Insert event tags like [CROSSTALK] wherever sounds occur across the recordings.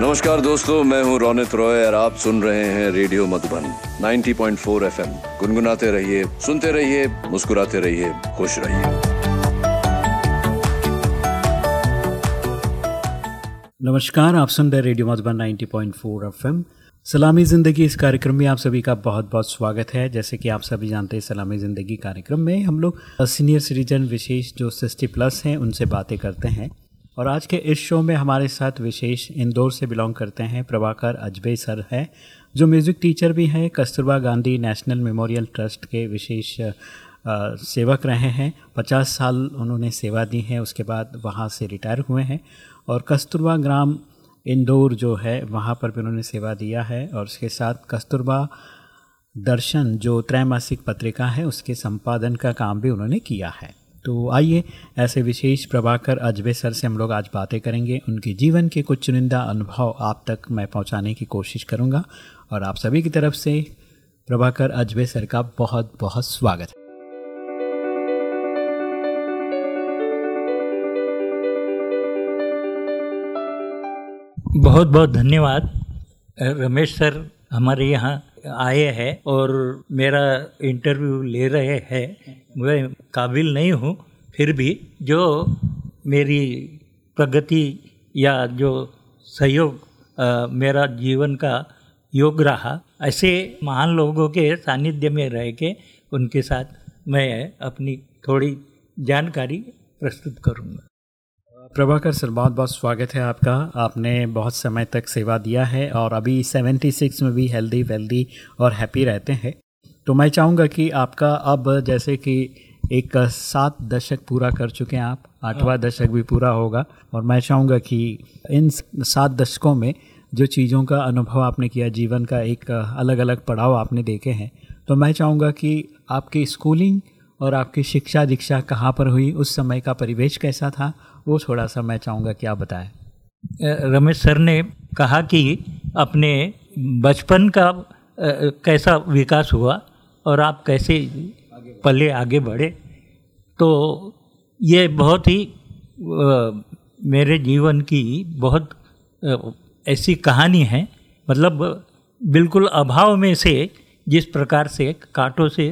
नमस्कार दोस्तों, मैं हूँ रोनित रॉय और आप सुन रहे हैं रेडियो मधुबन 90.4 एफएम। गुनगुनाते रहिए, सुनते रहिए, मुस्कुराते रहिए, खुश रहिए। नमस्कार, आप सुन रहे रेडियो मधुबन 90.4 एफएम। सलामी ज़िंदगी इस कार्यक्रम में आप सभी का बहुत बहुत स्वागत है। जैसे कि आप सभी जानते हैं, सलामी ज़िंदगी कार्यक्रम में हम लोग सीनियर सिटीजन विशेष जो सिक्सटी प्लस हैं, उनसे बातें करते हैं। और आज के इस शो में हमारे साथ विशेष इंदौर से बिलोंग करते हैं प्रभाकर अजबे सर हैं, जो म्यूज़िक टीचर भी हैं, Kasturba Gandhi National Memorial Trust के विशेष सेवक रहे हैं। पचास साल उन्होंने सेवा दी है, उसके बाद वहाँ से रिटायर हुए हैं। और कस्तूरबा ग्राम इंदौर जो है, वहाँ पर भी उन्होंने सेवा दिया है और उसके साथ कस्तूरबा दर्शन, जो त्रैमासिक पत्रिका है, उसके संपादन का काम भी उन्होंने किया है। तो आइए ऐसे विशेष प्रभाकर अजबे सर से हम लोग आज बातें करेंगे। उनके जीवन के कुछ चुनिंदा अनुभव आप तक मैं पहुँचाने की कोशिश करूँगा और आप सभी की तरफ़ से प्रभाकर अजबे सर का बहुत बहुत स्वागत। है बहुत बहुत धन्यवाद रमेश सर हमारे यहाँ आए हैं और मेरा इंटरव्यू ले रहे हैं, मैं काबिल नहीं हूँ, फिर भी जो मेरी प्रगति या जो सहयोग मेरा जीवन का योग रहा, ऐसे महान लोगों के सानिध्य में रह के उनके साथ मैं अपनी थोड़ी जानकारी प्रस्तुत करूँगा। प्रभाकर सर बहुत बहुत स्वागत है आपका आपने बहुत समय तक सेवा दिया है और अभी 76 में भी हेल्दी वेल्दी और हैप्पी रहते हैं तो मैं चाहूँगा कि आपका अब जैसे कि एक सात दशक पूरा कर चुके हैं आप आठवां हाँ। दशक भी पूरा होगा और मैं चाहूँगा कि इन सात दशकों में जो चीज़ों का अनुभव आपने किया जीवन का एक अलग अलग पड़ाव आपने देखे हैं तो मैं चाहूँगा कि आपकी स्कूलिंग और आपकी शिक्षा दीक्षा कहाँ पर हुई उस समय का परिवेश कैसा था वो थोड़ा सा मैं चाहूँगा कि आप बताएँ। रमेश सर ने कहा कि अपने बचपन का कैसा विकास हुआ और आप कैसे पले आगे बढ़े। तो ये बहुत ही मेरे जीवन की बहुत ऐसी कहानी है। मतलब बिल्कुल अभाव में से जिस प्रकार से कांटों से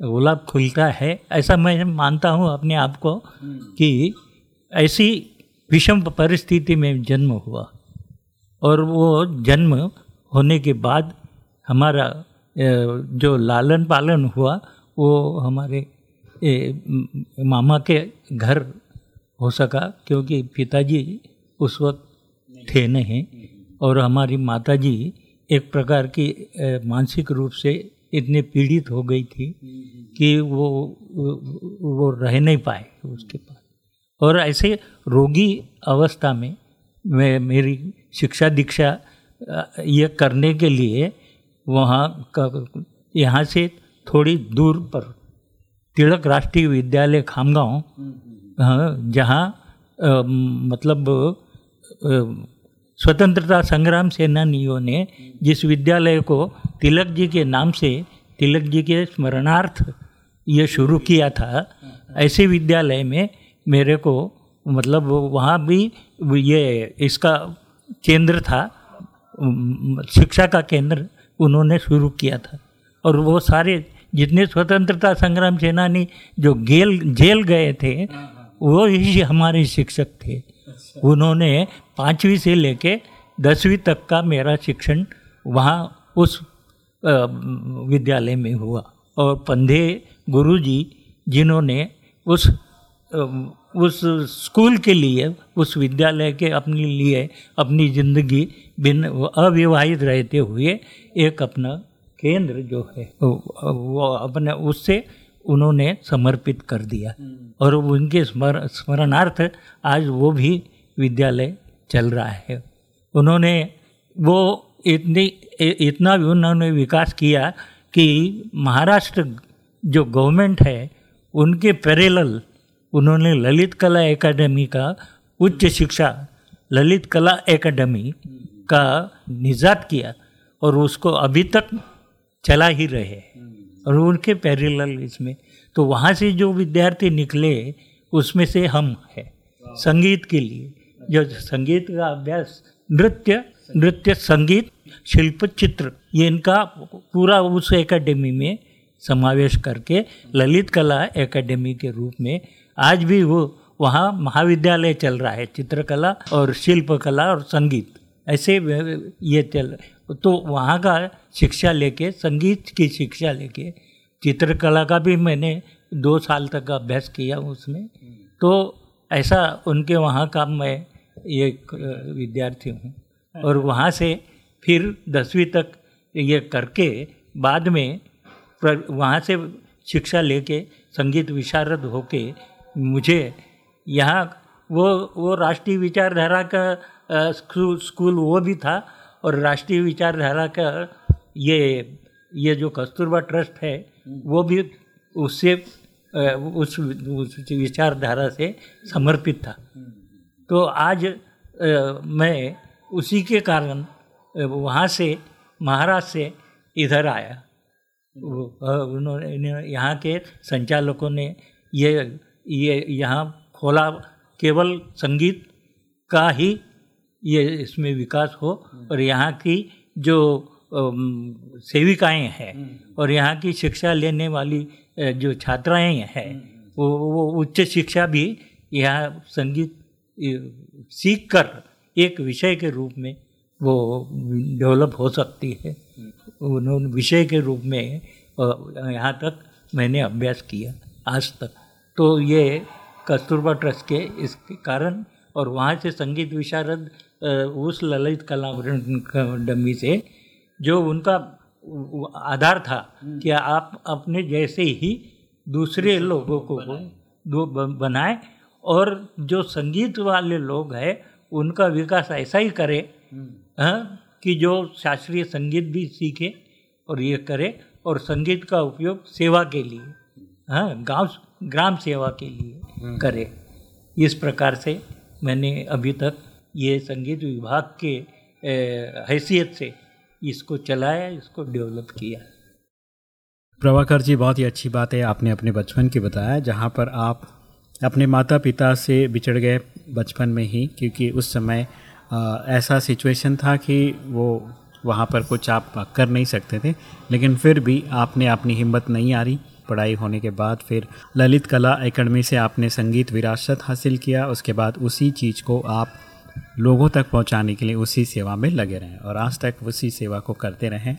गुलाब खुलता है ऐसा मैं मानता हूँ अपने आप को कि ऐसी विषम परिस्थिति में जन्म हुआ। और वो जन्म होने के बाद हमारा जो लालन पालन हुआ, वो हमारे मामा के घर हो सका, क्योंकि पिताजी उस वक्त थे नहीं। और हमारी माताजी एक प्रकार की मानसिक रूप से इतने पीड़ित हो गई थी कि वो वो रह नहीं पाए उसके पास। और ऐसे रोगी अवस्था में मैं मेरी शिक्षा दीक्षा ये करने के लिए वहाँ यहाँ से थोड़ी दूर पर तिलक राष्ट्रीय विद्यालय खामगांव जहाँ मतलब स्वतंत्रता संग्राम सेनानियों ने जिस विद्यालय को तिलक जी के नाम से तिलक जी के स्मरणार्थ ये शुरू किया था ऐसे विद्यालय में मेरे को मतलब वहाँ भी ये इसका केंद्र था शिक्षा का केंद्र उन्होंने शुरू किया था। और वो सारे जितने स्वतंत्रता संग्राम सेनानी जो जेल जेल गए थे वो ही हमारे शिक्षक थे। उन्होंने पाँचवीं से लेके दसवीं तक का मेरा शिक्षण वहाँ उस विद्यालय में हुआ। और पंधे गुरुजी जिन्होंने उस उस स्कूल के लिए उस विद्यालय के अपने लिए अपनी ज़िंदगी बिन अविवाहित रहते हुए एक अपना केंद्र जो है वो अपने उससे उन्होंने समर्पित कर दिया। और उनके स्मर स्मरणार्थ आज वो भी विद्यालय चल रहा है। उन्होंने वो इतनी इतना भी उन्होंने विकास किया कि महाराष्ट्र जो गवर्नमेंट है उनके पैरेलल उन्होंने ललित कला एकेडमी का उच्च शिक्षा, ललित कला एकेडमी का निजात किया और उसको अभी तक चला ही रहे और उनके पैरेलल इसमें। तो वहाँ से जो विद्यार्थी निकले, उसमें से हम हैं। संगीत के लिए, जो संगीत का अभ्यास, नृत्य नृत्य संगीत, शिल्प चित्र, ये इनका पूरा उस एकेडमी में समावेश करके ललित कला एकेडमी के रूप में आज भी वो वहाँ महाविद्यालय चल रहा है, चित्रकला और शिल्प कला और संगीत। ऐसे ये चल तो वहाँ का शिक्षा लेके, संगीत की शिक्षा लेके, चित्रकला का भी मैंने दो साल तक अभ्यास किया उसमें। तो ऐसा उनके वहाँ का मैं एक विद्यार्थी हूँ। और वहाँ से फिर दसवीं तक ये करके बाद में वहाँ से शिक्षा लेके, संगीत विशारद होके मुझे यहाँ वो वो राष्ट्रीय विचारधारा का स्कूल वो भी था और राष्ट्रीय विचारधारा का ये ये जो कस्तूरबा ट्रस्ट है वो भी उससे उस, उस विचारधारा से समर्पित था। तो आज मैं उसी के कारण वहाँ से महाराष्ट्र से इधर आया। उन्होंने यहाँ के संचालकों ने ये ये यहाँ खोला केवल संगीत का ही ये इसमें विकास हो और यहाँ की जो सेविकाएँ हैं और यहाँ की शिक्षा लेने वाली जो छात्राएँ हैं वो वो उच्च शिक्षा भी यहाँ संगीत सीख कर एक विषय के रूप में वो डेवलप हो सकती है। उन्होंने विषय के रूप में यहाँ तक मैंने अभ्यास किया आज तक। तो ये कस्तूरबा ट्रस्ट के इसके कारण और वहाँ से संगीत विशारद उस ललित कला डमी से जो उनका आधार था कि आप अपने जैसे ही दूसरे लोगों को दो बनाए और जो संगीत वाले लोग हैं उनका विकास ऐसा ही करे हाँ, कि जो शास्त्रीय संगीत भी सीखे और ये करे और संगीत का उपयोग सेवा के लिए हाँ गाँव ग्राम सेवा के लिए हम्म। करे। इस प्रकार से मैंने अभी तक ये संगीत विभाग के हैसियत से इसको चलाया इसको डेवलप किया। प्रभाकर जी बहुत ही अच्छी बात है आपने अपने बचपन की बताया जहाँ पर आप अपने माता पिता से बिछड़ गए बचपन में ही क्योंकि उस समय आ, ऐसा सिचुएशन था कि वो वहाँ पर कुछ आप कर नहीं सकते थे लेकिन फिर भी आपने अपनी हिम्मत नहीं आ रही पढ़ाई होने के बाद फिर ललित कला एकेडमी से आपने संगीत विरासत हासिल किया। उसके बाद उसी चीज़ को आप लोगों तक पहुँचाने के लिए उसी सेवा में लगे रहें। और आज तक उसी सेवा को करते रहें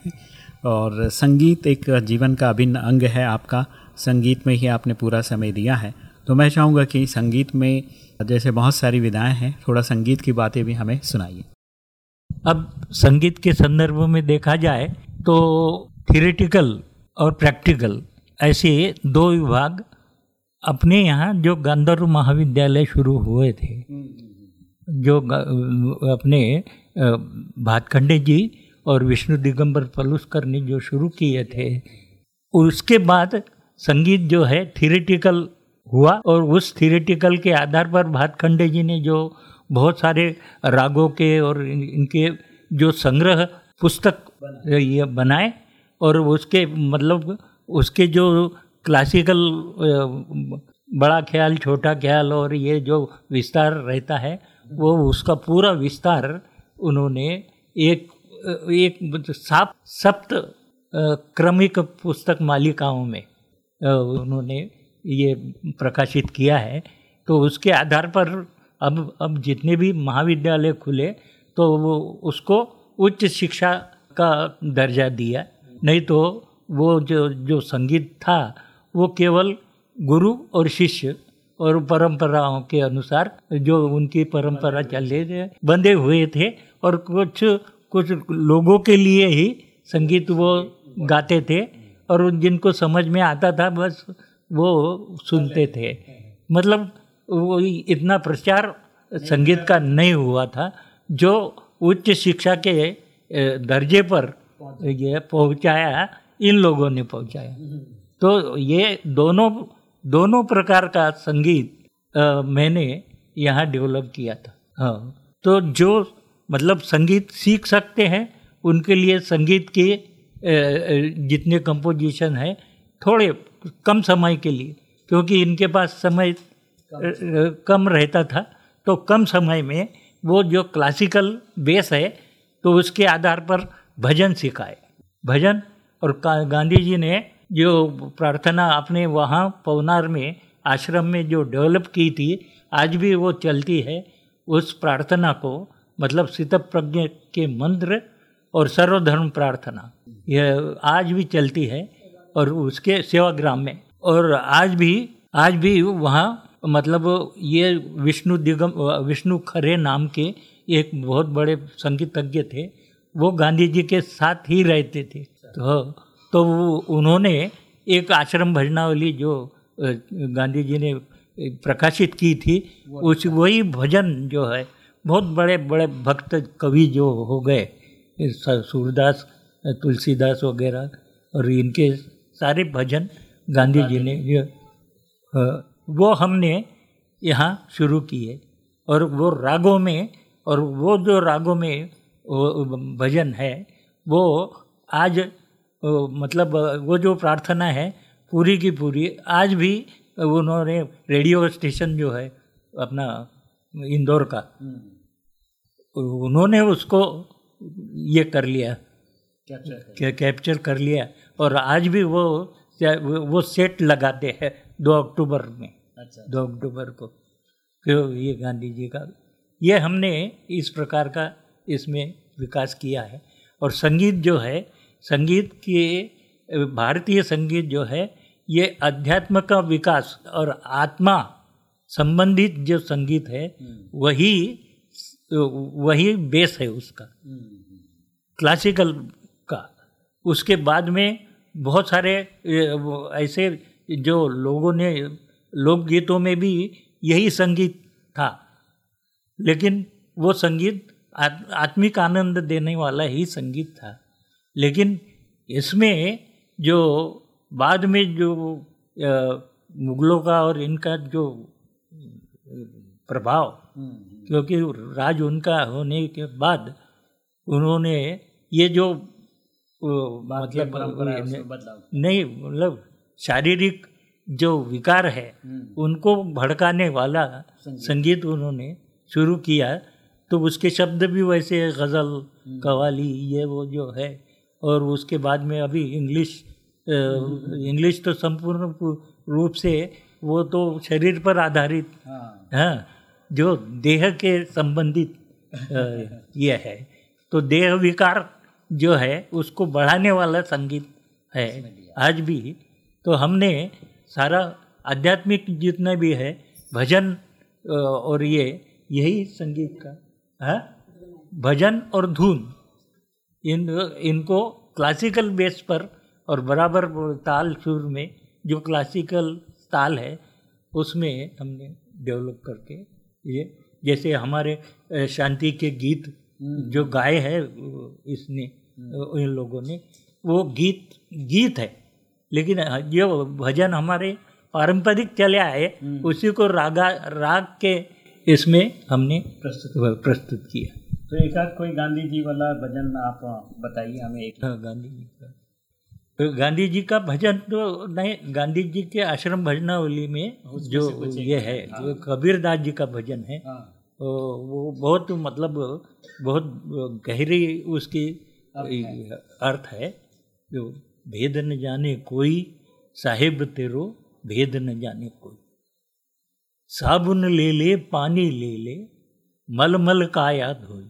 और संगीत एक जीवन का अभिन्न अंग है। आपका संगीत में ही आपने पूरा समय दिया है। तो मैं चाहूँगा कि संगीत में जैसे बहुत सारी विधाएँ हैं, थोड़ा संगीत की बातें भी हमें सुनाइए। अब संगीत के संदर्भ में देखा जाए तो थिरेटिकल और प्रैक्टिकल ऐसे दो विभाग अपने यहाँ जो गांधर्व महाविद्यालय शुरू हुए थे, जो अपने भातखंडे जी और विष्णु दिगंबर पलुस्कर ने जो शुरू किए थे, उसके बाद संगीत जो है थिरेटिकल हुआ और उस थिरेटिकल के आधार पर भातखंडे जी ने जो बहुत सारे रागों के और इनके जो संग्रह पुस्तक ये बनाए और उसके मतलब उसके जो क्लासिकल बड़ा ख्याल, छोटा ख्याल और ये जो विस्तार रहता है, वो उसका पूरा विस्तार उन्होंने एक एक सात सप्त क्रमिक पुस्तक मालिकाओं में उन्होंने ये प्रकाशित किया है। तो उसके आधार पर अब अब जितने भी महाविद्यालय खुले तो वो उसको उच्च शिक्षा का दर्जा दिया। नहीं तो वो जो जो संगीत था वो केवल गुरु और शिष्य और परंपराओं के अनुसार जो उनकी परंपरा चले थे बंधे हुए थे और कुछ कुछ लोगों के लिए ही संगीत वो गाते थे और जिनको समझ में आता था बस वो सुनते थे। मतलब वो इतना प्रचार संगीत का नहीं हुआ था जो उच्च शिक्षा के दर्जे पर ये पहुँचाया इन लोगों ने पहुँचाया। तो ये दोनों दोनों प्रकार का संगीत आ, मैंने यहाँ डेवलप किया था। हाँ। तो जो मतलब संगीत सीख सकते हैं उनके लिए संगीत के जितने कंपोजिशन है थोड़े कम समय के लिए क्योंकि इनके पास समय कम रहता था। तो कम समय में वो जो क्लासिकल बेस है तो उसके आधार पर भजन सिखाए। भजन और गांधी जी ने जो प्रार्थना अपने वहाँ पवनार में, आश्रम में जो डेवलप की थी, आज भी वो चलती है, उस प्रार्थना को मतलब सित प्रज्ञ के मंत्र और सर्वधर्म प्रार्थना, यह आज भी चलती है और उसके सेवाग्राम में। और आज भी आज भी वहाँ मतलब ये विष्णु दिगम, विष्णु खरे नाम के एक बहुत बड़े संगीतज्ञ थे, वो गांधी जी के साथ ही रहते थे। तो तो उन्होंने एक आश्रम भजनावली जो गांधी जी ने प्रकाशित की थी उस वही भजन जो है बहुत बड़े बड़े भक्त कवि जो हो गए सूरदास तुलसीदास वगैरह और इनके सारे भजन गांधी जी ने वो हमने यहाँ शुरू किए और वो रागों में और वो जो रागों में भजन है वो आज मतलब वो जो प्रार्थना है पूरी की पूरी आज भी उन्होंने रेडियो स्टेशन जो है अपना इंदौर का उन्होंने उसको ये कर लिया। कैप्चर कर लिया। और आज भी वो वो सेट लगाते हैं दो अक्टूबर में। अच्छा। दो अक्टूबर को। क्यों ये गांधी जी का ये हमने इस प्रकार का इसमें विकास किया है। और संगीत जो है संगीत के भारतीय संगीत जो है ये अध्यात्म का विकास और आत्मा संबंधित जो संगीत है हम्म। वही वही बेस है उसका। क्लासिकल का। उसके बाद में बहुत सारे ऐसे जो लोगों ने लोकगीतों में भी यही संगीत था। लेकिन वो संगीत आत्मिक आनंद देने वाला ही संगीत था। लेकिन इसमें जो बाद में जो मुगलों का और इनका जो प्रभाव हम्म। क्योंकि राज उनका होने के बाद उन्होंने ये जो मतलब नहीं मतलब शारीरिक जो विकार है हम्म। उनको भड़काने वाला संगीत उन्होंने शुरू किया तो उसके शब्द भी वैसे गज़ल हम्म। कवाली ये वो जो है और उसके बाद में अभी इंग्लिश इंग्लिश तो संपूर्ण रूप से वो तो शरीर पर आधारित हाँ, हाँ जो देह के संबंधित यह है। तो देह विकार जो है उसको बढ़ाने वाला संगीत है। आज भी। तो हमने सारा आध्यात्मिक जितना भी है भजन और ये यही संगीत का है हाँ? भजन और धुन। इन इनको क्लासिकल बेस पर और बराबर ताल सुर में जो क्लासिकल ताल है उसमें हमने डेवलप करके ये जैसे हमारे शांति के गीत हम्म। जो गाए हैं इसने इन लोगों ने वो गीत गीत है लेकिन जो भजन हमारे पारंपरिक चले आए हम्म। उसी को रागा राग के इसमें हमने प्रस्तुत प्रस्तुत किया तो एक आध कोई गांधी जी वाला भजन आप बताइए हमें एक हाँ गांधी जी का। तो गांधी जी का भजन तो नहीं गांधी जी के आश्रम भजनावली में जो ये है हाँ। जो कबीरदास जी का भजन है हाँ। तो वो बहुत मतलब बहुत गहरी उसकी अर्थ है। जो भेद न जाने कोई साहिब तेरो भेद न जाने कोई। साबुन ले ले पानी ले ले मल मल काया धोई।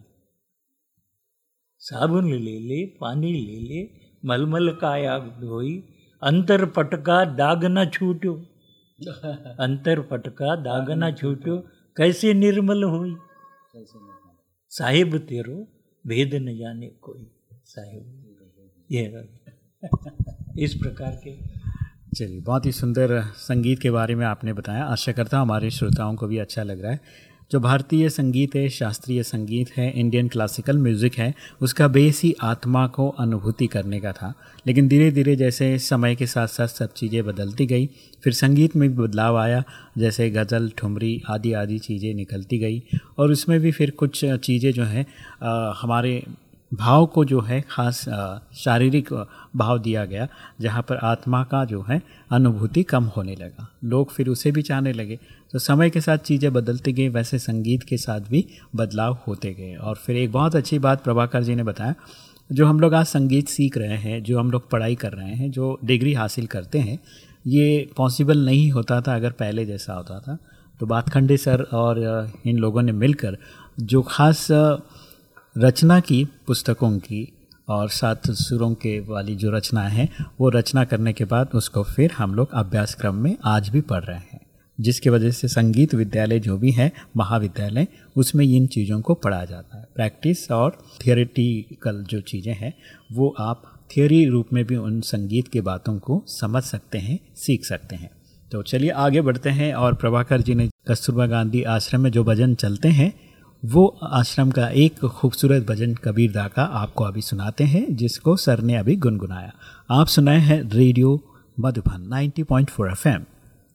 साबुन ले ले पानी ले ले मलमल काया धोई अंतर पटका दाग न छूटो। [LAUGHS] अंतर पटका दाग न छूटो। कैसे निर्मल हुई? साहिब तेरो भेद न जाने कोई साहिब। ये [LAUGHS] इस प्रकार के। चलिए बहुत ही सुंदर संगीत के बारे में आपने बताया। आशा करता हूँ हमारे श्रोताओं को भी अच्छा लग रहा है। जो भारतीय संगीत है, शास्त्रीय संगीत है इंडियन क्लासिकल म्यूज़िक है, उसका बेस ही आत्मा को अनुभूति करने का था। लेकिन धीरे धीरे जैसे समय के साथ साथ सब चीज़ें बदलती गई, फिर संगीत में भी बदलाव आया, जैसे गज़ल, ठुमरी आदि आदि चीज़ें निकलती गई और उसमें भी फिर कुछ चीज़ें जो हैं हमारे भाव को जो है खास शारीरिक भाव दिया गया, जहाँ पर आत्मा का जो है अनुभूति कम होने लगा। लोग फिर उसे भी चाहने लगे तो समय के साथ चीज़ें बदलती गई, वैसे संगीत के साथ भी बदलाव होते गए। और फिर एक बहुत अच्छी बात प्रभाकर जी ने बताया, जो हम लोग आज संगीत सीख रहे हैं, जो हम लोग पढ़ाई कर रहे हैं, जो डिग्री हासिल करते हैं, ये पॉसिबल नहीं होता था अगर पहले जैसा होता था। तो बातखंडे सर और इन लोगों ने मिलकर जो खास रचना की पुस्तकों की और सात सुरों के वाली जो रचना है, वो रचना करने के बाद उसको फिर हम लोग अभ्यास क्रम में आज भी पढ़ रहे हैं। जिसकी वजह से संगीत विद्यालय जो भी हैं, महाविद्यालय, उसमें इन चीज़ों को पढ़ा जाता है। प्रैक्टिस और थियोरिटिकल जो चीज़ें हैं, वो आप थियोरी रूप में भी उन संगीत के बातों को समझ सकते हैं, सीख सकते हैं। तो चलिए आगे बढ़ते हैं और प्रभाकर जी ने कस्तूरबा गांधी आश्रम में जो भजन चलते हैं, वो आश्रम का एक खूबसूरत भजन कबीर दा का आपको अभी सुनाते हैं, जिसको सर ने अभी गुनगुनाया। आप सुनाए हैं रेडियो मधुबन 90.4 एफएम।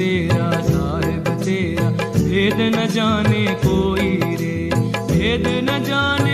तेरा साहिब तेरा भेद न जाने कोई रे भेद न जाने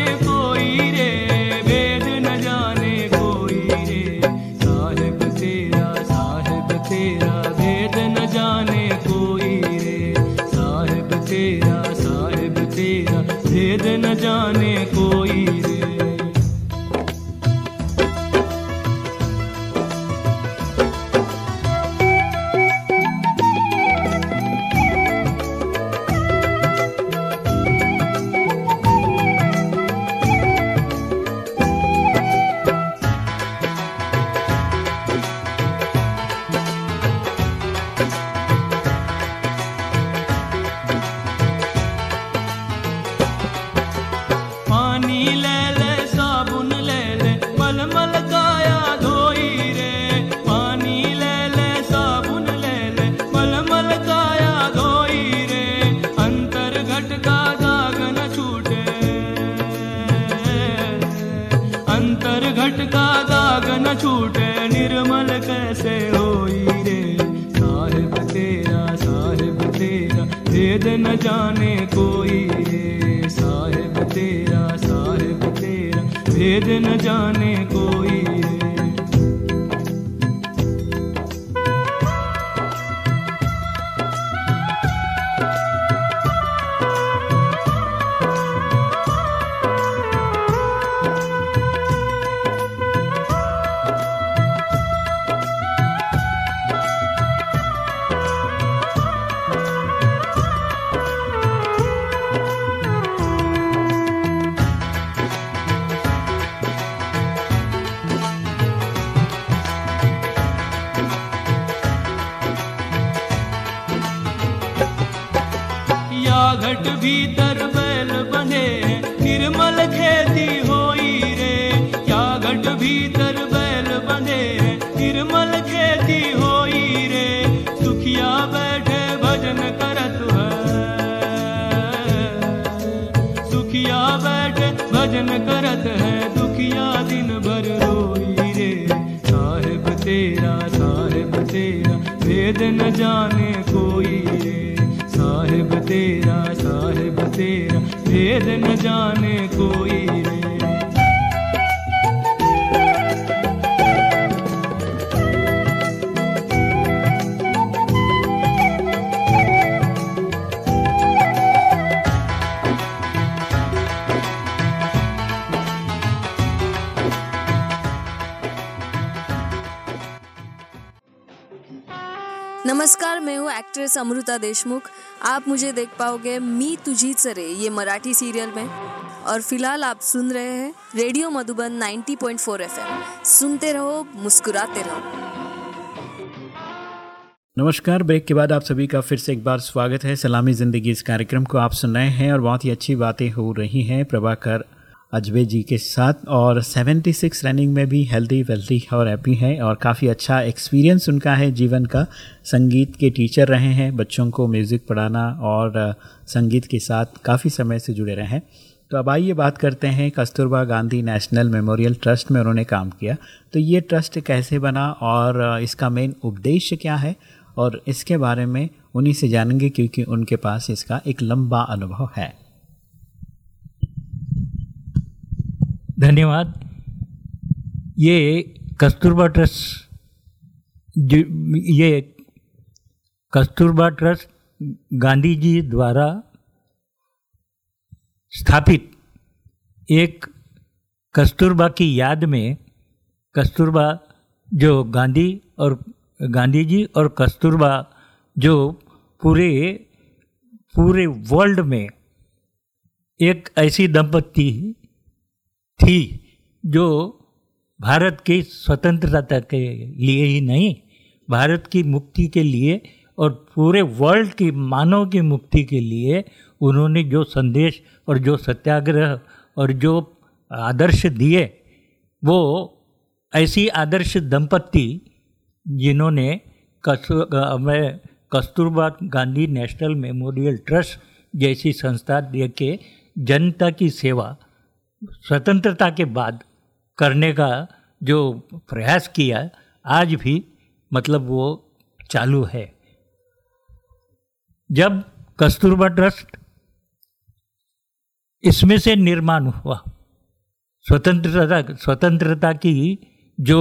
घाट भीतर बैल बने, निर्मल खेती होई रे। क्या घट भीतर बैल बने, निर्मल खेती होई रे। सुखिया बैठे भजन करत है। सुखिया बैठे भजन करत है। दुखिया दिन भर रोई रे। साहेब तेरा साहेब तेरा, वेद न जाने कोई रे। साहेब तेरा नमस्कार मैं हूँ एक्ट्रेस अमृता देशमुख। आप मुझे देख पाओगे, मी तुझी सरे ये मराठी सीरियल में। और फ़िलहाल आप सुन रहे हैं रेडियो मधुबन 90.4 पॉइंट सुनते रहो, मुस्कुराते रहो। नमस्कार, ब्रेक के बाद आप सभी का फिर से एक बार स्वागत है। सलामी ज़िंदगी इस कार्यक्रम को आप सुन रहे हैं और बहुत ही अच्छी बातें हो रही हैं। प्रभाकर अजबे जी के साथ और 76 रनिंग में भी हेल्दी वेल्थी और हैप्पी हैं और काफ़ी अच्छा एक्सपीरियंस उनका है जीवन का। संगीत के टीचर रहे हैं, बच्चों को म्यूज़िक पढ़ाना और संगीत के साथ काफ़ी समय से जुड़े रहे हैं। तो अब आइए बात करते हैं Kasturba Gandhi National Memorial Trust में उन्होंने काम किया। तो ये ट्रस्ट कैसे बना और इसका मेन उद्देश्य क्या है? और इसके बारे में उन्हीं से जानेंगे क्योंकि उनके पास इसका एक लंबा अनुभव है। धन्यवाद। ये कस्तूरबा ट्रस्ट ये कस्तूरबा ट्रस्ट गांधी जी द्वारा स्थापित एक कस्तूरबा की याद में कस्तूरबा जो गांधी और गांधी जी और कस्तूरबा जो पूरे पूरे वर्ल्ड में एक ऐसी दंपत्ति थी, जो भारत की स्वतंत्रता के लिए ही नहीं, भारत की मुक्ति के लिए और पूरे वर्ल्ड की, मानव की मुक्ति के लिए उन्होंने जो संदेश और जो सत्याग्रह और जो आदर्श दिए, वो ऐसी आदर्श दंपत्ति जिन्होंने Kasturba Gandhi National Memorial Trust जैसी संस्था दे के जनता की सेवा स्वतंत्रता के बाद करने का जो प्रयास किया, आज भी मतलब वो चालू है। जब कस्तूरबा ट्रस्ट इसमें से निर्माण हुआ, स्वतंत्रता स्वतंत्रता की जो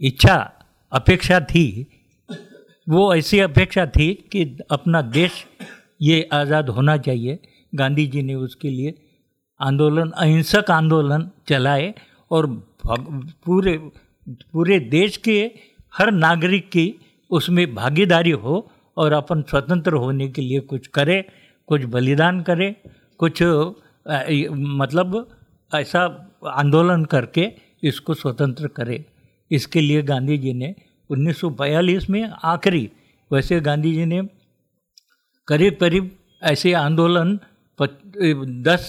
इच्छा, अपेक्षा थी, वो ऐसी अपेक्षा थी कि अपना देश ये आज़ाद होना चाहिए। गांधी जी ने उसके लिए आंदोलन, अहिंसक आंदोलन चलाए और पूरे पूरे देश के हर नागरिक की उसमें भागीदारी हो और अपन स्वतंत्र होने के लिए कुछ करे, कुछ बलिदान करे, कुछ मतलब ऐसा आंदोलन करके इसको स्वतंत्र करे। इसके लिए गांधी जी ने 1942 में आखिरी, वैसे गांधी जी ने करीब करीब ऐसे आंदोलन दस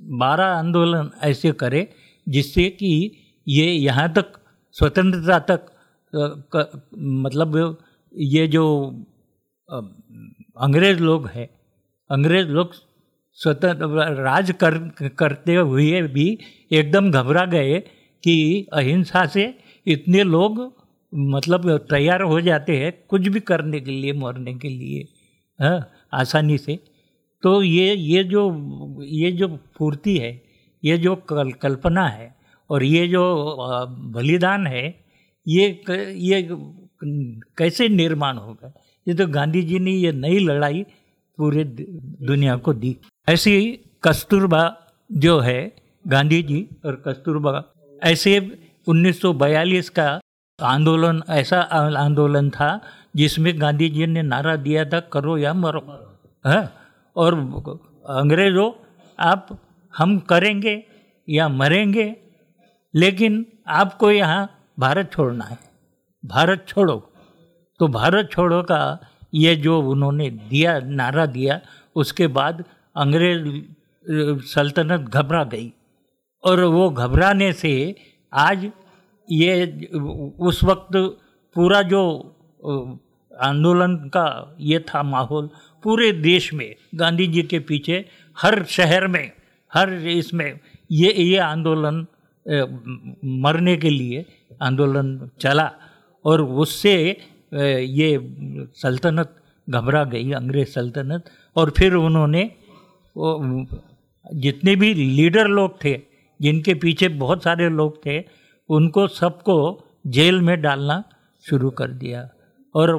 बारह आंदोलन ऐसे करे जिससे कि ये यहाँ तक स्वतंत्रता तक क, मतलब ये जो अंग्रेज़ लोग हैं अंग्रेज़ लोग स्वतंत्र राज कर करते हुए भी एकदम घबरा गए कि अहिंसा से इतने लोग मतलब तैयार हो जाते हैं कुछ भी करने के लिए मरने के लिए हाँ आसानी से। तो ये ये जो ये जो पूर्ति है ये जो कल, कल्पना है और ये जो बलिदान है ये ये कैसे निर्माण होगा? ये तो गांधी जी ने ये नई लड़ाई पूरे दुनिया को दी। ऐसे कस्तूरबा जो है गांधी जी और कस्तूरबा ऐसे 1942 का आंदोलन ऐसा आंदोलन था जिसमें गांधी जी ने नारा दिया था करो या मरो। हाँ? और अंग्रेज़ों, आप, हम करेंगे या मरेंगे, लेकिन आपको यहाँ भारत छोड़ना है। भारत छोड़ो। तो भारत छोड़ो का ये जो उन्होंने दिया, नारा दिया, उसके बाद अंग्रेज़, सल्तनत घबरा गई। और वो घबराने से आज ये उस वक्त पूरा जो आंदोलन का ये था माहौल पूरे देश में, गांधी जी के पीछे, हर शहर में, हर इसमें ये ये आंदोलन मरने के लिए आंदोलन चला और उससे ये सल्तनत घबरा गई, अंग्रेज़ सल्तनत और फिर उन्होंने जितने भी लीडर लोग थे, जिनके पीछे बहुत सारे लोग थे, उनको सबको जेल में डालना शुरू कर दिया और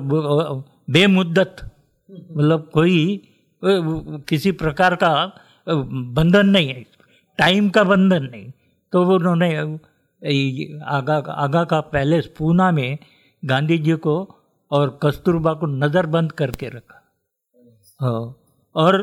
बेमुद्दत मतलब कोई किसी प्रकार का बंधन नहीं है। टाइम का बंधन नहीं। तो उन्होंने आगा आगा का पैलेस पूना में गांधी जी को और कस्तूरबा को नज़रबंद करके रखा। हाँ। और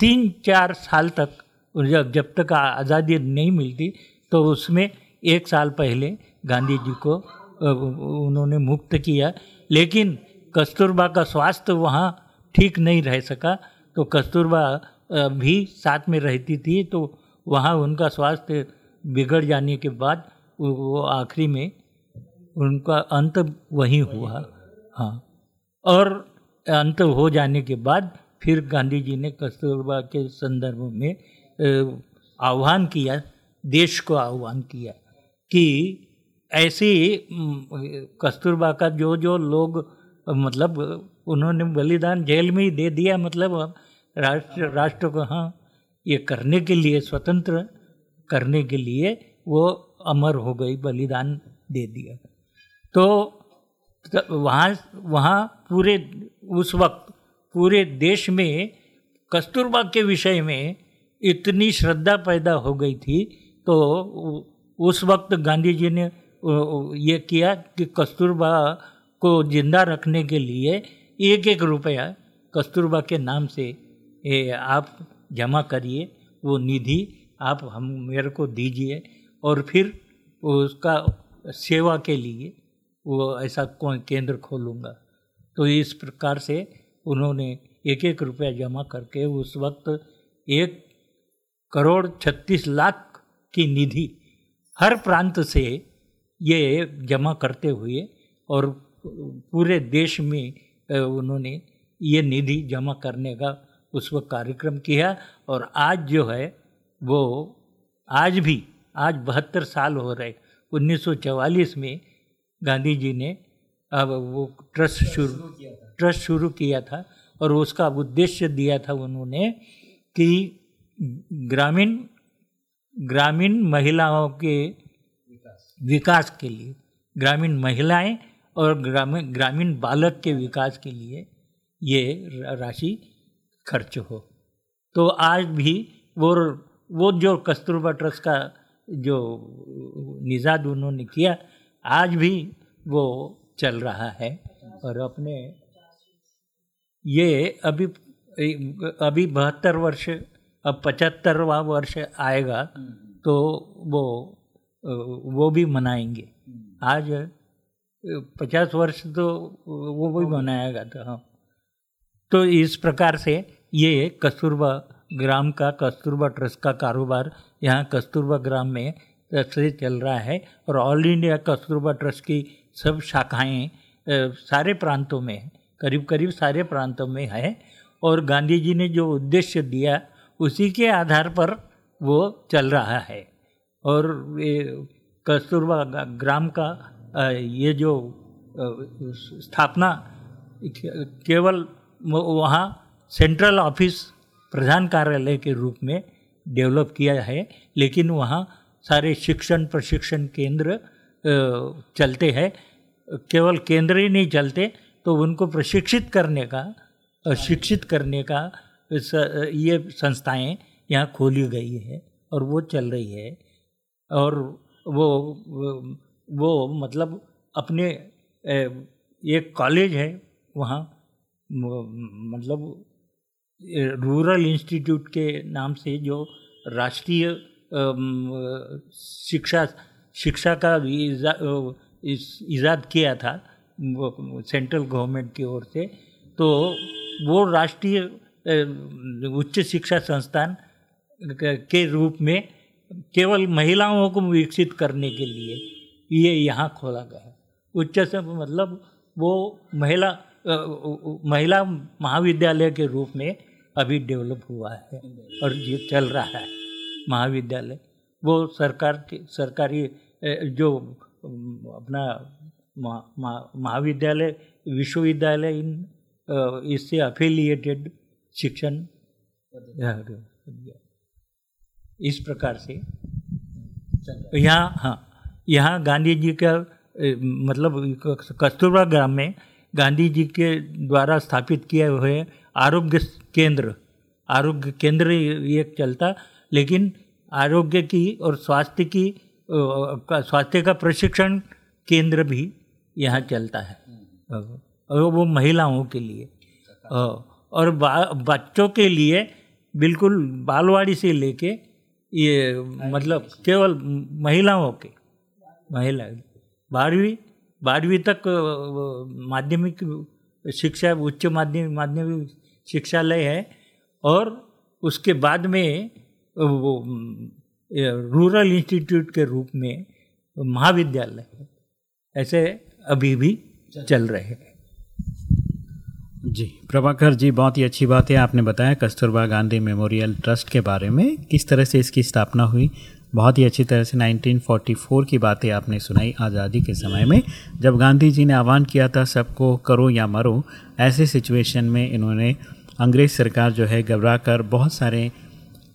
तीन, चार साल तक जब जब तक आज़ादी नहीं मिलती तो उसमें एक साल पहले गांधी जी को उन्होंने मुक्त किया। लेकिन कस्तूरबा का स्वास्थ्य वहाँ ठीक नहीं रह सका तो कस्तूरबा भी साथ में रहती थी तो वहाँ उनका स्वास्थ्य बिगड़ जाने के बाद वो आखिरी में उनका अंत वहीं हुआ। हाँ। और अंत हो जाने के बाद फिर गांधी जी ने कस्तूरबा के संदर्भ में आह्वान किया देश को आह्वान किया कि ऐसे कस्तूरबा का जो जो लोग मतलब उन्होंने बलिदान जेल में ही दे दिया मतलब राष्ट्र राष्ट्र को हाँ ये करने के लिए, स्वतंत्र करने के लिए वो अमर हो गई, बलिदान दे दिया। तो वहाँ वहाँ पूरे, उस वक्त पूरे देश में कस्तूरबा के विषय में इतनी श्रद्धा पैदा हो गई थी तो उस वक्त गांधी जी ने ये किया कि कस्तूरबा को ज़िंदा रखने के लिए एक एक रुपया कस्तूरबा के नाम से ये आप जमा करिए, वो निधि आप हम, मेरे को दीजिए। और फिर उसका सेवा के लिए वो ऐसा कौन केंद्र खोलूँगा। तो इस प्रकार से उन्होंने एक एक रुपया जमा करके उस वक्त एक करोड़ छत्तीस लाख की निधि हर प्रांत से ये जमा करते हुए और पूरे देश में उन्होंने ये निधि जमा करने का उस वक्त कार्यक्रम किया और आज जो है वो आज भी आज बहत्तर साल हो रहे 1944 में गांधी जी ने अब वो ट्रस्ट शुरू ट्रस्ट शुरू किया था और उसका उद्देश्य दिया था उन्होंने कि ग्रामीण ग्रामीण महिलाओं के विकास के लिए ग्रामीण महिलाएँ और ग्रामीण ग्रामीण बालक के विकास के लिए ये राशि खर्च हो। तो आज भी वो वो जो कस्तूरबा ट्रस्ट का जो निजाद उन्होंने किया आज भी वो चल रहा है और अपने ये अभी अभी बहत्तर वर्ष अब पचहत्तरवा वर्ष आएगा तो वो वो भी मनाएँगे। आज पचास वर्ष तो वो भी मनाएगा था हाँ तो इस प्रकार से ये कस्तूरबा ग्राम का, कस्तूरबा ट्रस्ट का कारोबार यहाँ कस्तूरबा ग्राम में से चल रहा है और ऑल इंडिया कस्तूरबा ट्रस्ट की सब शाखाएँ सारे प्रांतों में करीब करीब सारे प्रांतों में है और गांधी जी ने जो उद्देश्य दिया उसी के आधार पर वो चल रहा है। और कस्तूरबा ग्राम का ये जो स्थापना केवल वहाँ सेंट्रल ऑफ़िस प्रधान कार्यालय के रूप में डेवलप किया है, लेकिन वहाँ सारे शिक्षण प्रशिक्षण केंद्र चलते हैं। केवल केंद्र ही नहीं चलते तो उनको प्रशिक्षित करने का शिक्षित करने का ये संस्थाएँ यहाँ खोली गई है और वो चल रही है। और वो वो- मतलब अपने एक कॉलेज है, वहाँ मतलब रूरल इंस्टीट्यूट के नाम से जो राष्ट्रीय शिक्षा शिक्षा का इस- ईजाद किया था सेंट्रल गवर्नमेंट की ओर से तो वो राष्ट्रीय उच्च शिक्षा संस्थान के रूप में केवल महिलाओं को विकसित करने के लिए ये यहाँ खोला गया है। उच्च से मतलब वो महिला महिला महाविद्यालय के रूप में अभी डेवलप हुआ है और ये चल रहा है महाविद्यालय। वो सरकार के सरकारी जो अपना महा- महा- महाविद्यालय विश्वविद्यालय इन इससे अफिलिएटेड शिक्षण इस प्रकार से। यहाँ हाँ। यहाँ गांधी जी का मतलब कस्तूरबा ग्राम में गांधी जी के द्वारा स्थापित किए हुए आरोग्य केंद्र आरोग्य केंद्र एक चलता, लेकिन आरोग्य की और स्वास्थ्य की स्वास्थ्य का प्रशिक्षण केंद्र भी यहाँ चलता है। और वो महिलाओं के लिए। और बच्चों के लिए बिल्कुल बालवाड़ी से लेके ये मतलब केवल महिलाओं के महिला, बारहवीं बारहवीं तक माध्यमिक शिक्षा, उच्च माध्यमिक माध्यमिक शिक्षालय है और उसके बाद में वो रूरल इंस्टीट्यूट के रूप में महाविद्यालय है। ऐसे अभी भी चल रहे हैं। जी, प्रभाकर जी, बहुत ही अच्छी बात है आपने बताया, कस्तूरबा गांधी मेमोरियल ट्रस्ट के बारे में, किस तरह से इसकी स्थापना हुई बहुत ही अच्छी तरह से 1944 की बातें आपने सुनाई आज़ादी के समय में। जब गांधी जी ने आह्वान किया था, सबको करो या मरो, ऐसे सिचुएशन में इन्होंने अंग्रेज़ सरकार जो है घबरा कर बहुत सारे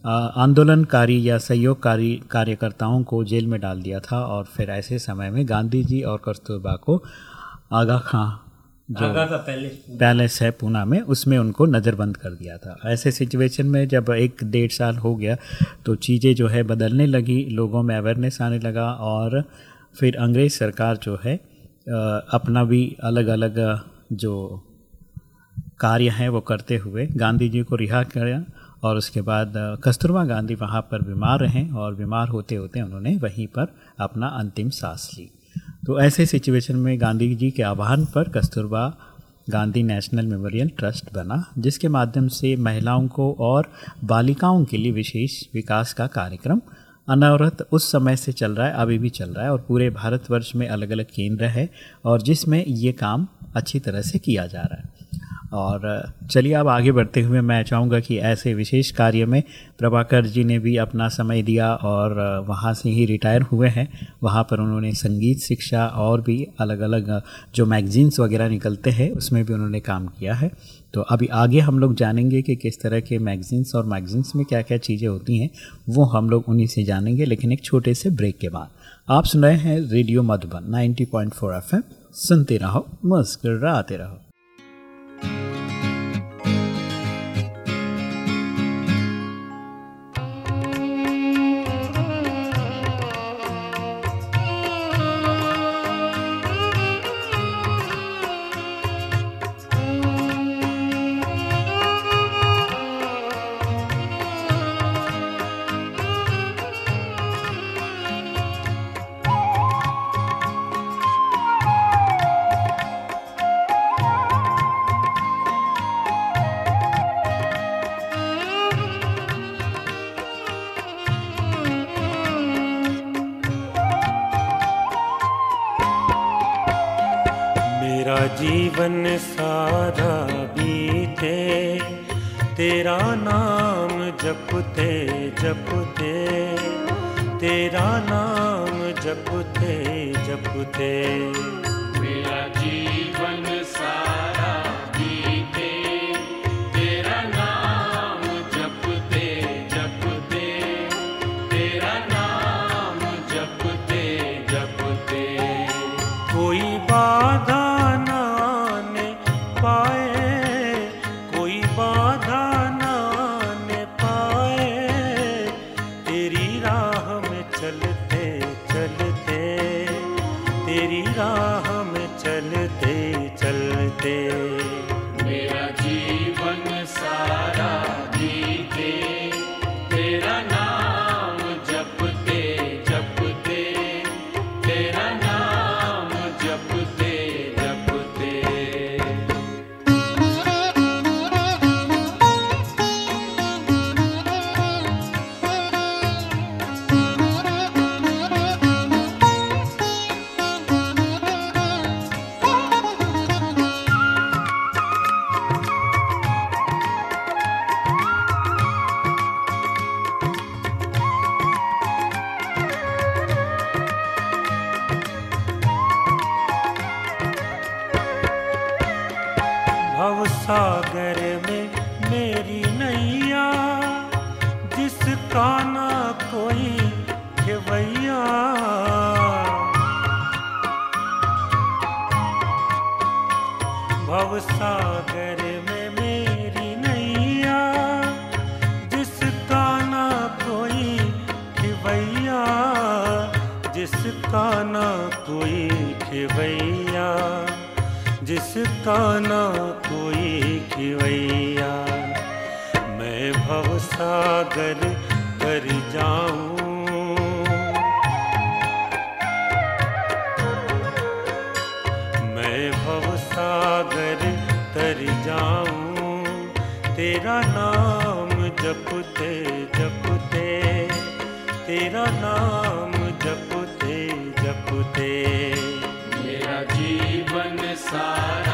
आंदोलनकारी या सहयोगकारी कार्यकर्ताओं को जेल में डाल दिया था और फिर ऐसे समय में गांधी जी और कस्तूरबा को आगा खां जो पैलेस है पूना में उसमें उनको नज़रबंद कर दिया था। ऐसे सिचुएशन में जब एक डेढ़ साल हो गया तो चीज़ें जो है बदलने लगी लोगों में अवेयरनेस आने लगा और फिर अंग्रेज़ सरकार जो है अपना भी अलग अलग जो कार्य हैं वो करते हुए गांधी जी को रिहा किया और उसके बाद कस्तूरबा गांधी वहाँ पर बीमार रहे और बीमार होते होते उन्होंने वहीं पर अपना अंतिम सांस ली। तो ऐसे सिचुएशन में गांधी जी के आह्वान पर Kasturba Gandhi National Memorial Trust बना, जिसके माध्यम से महिलाओं को और बालिकाओं के लिए विशेष विकास का कार्यक्रम अनावरत उस समय से चल रहा है, अभी भी चल रहा है और पूरे भारतवर्ष में अलग अलग केंद्र है और जिसमें ये काम अच्छी तरह से किया जा रहा है। और, चलिए अब आगे बढ़ते हुए मैं चाहूँगा कि ऐसे विशेष कार्य में प्रभाकर जी ने भी अपना समय दिया और, वहाँ से ही रिटायर हुए हैं। वहाँ पर उन्होंने संगीत शिक्षा और भी अलग अलग जो मैगजीन्स वगैरह निकलते हैं, उसमें भी उन्होंने काम किया है। तो अभी आगे हम लोग जानेंगे कि किस तरह के मैगजीन्स और मैगजीन्स में क्या क्या चीज़ें होती हैं, वो हम लोग उन्हीं से जानेंगे, लेकिन एक छोटे से ब्रेक के बाद। आप सुन रहे हैं रेडियो मधुबन 90.4 एफएम। सुनते रहो, मुस्कराते रहो। जीवन जाऊँ। मैं भवसागर तेरा नाम जपते जपते नाम जपते जपते। मेरा जीवन सारा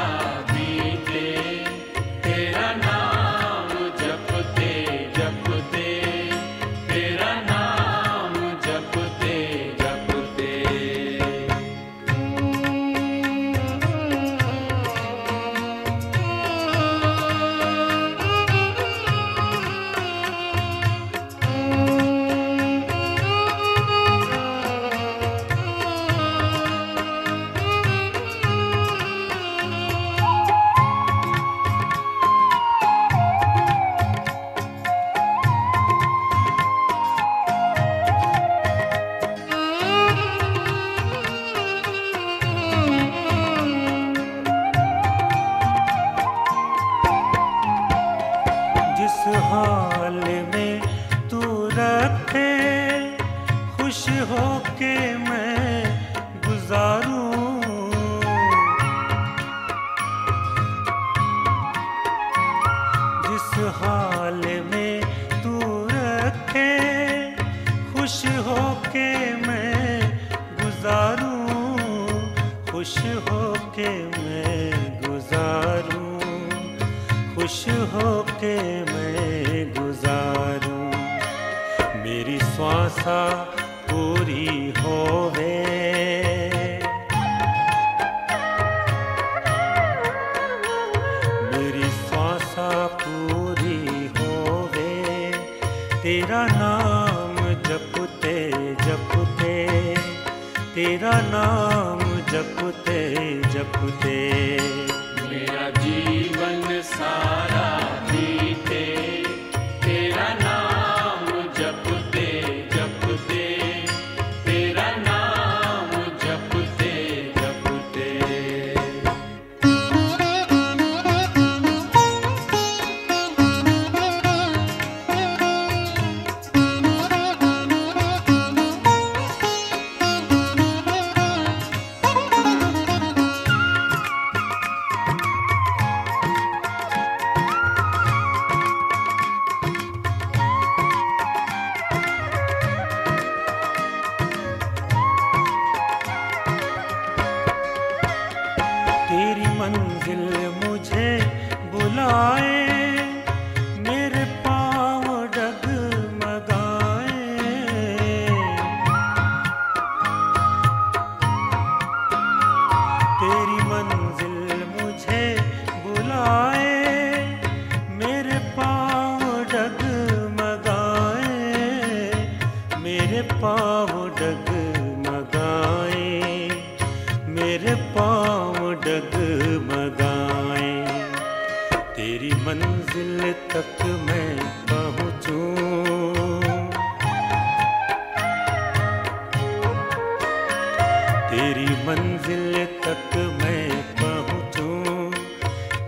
नाम जपते जपते।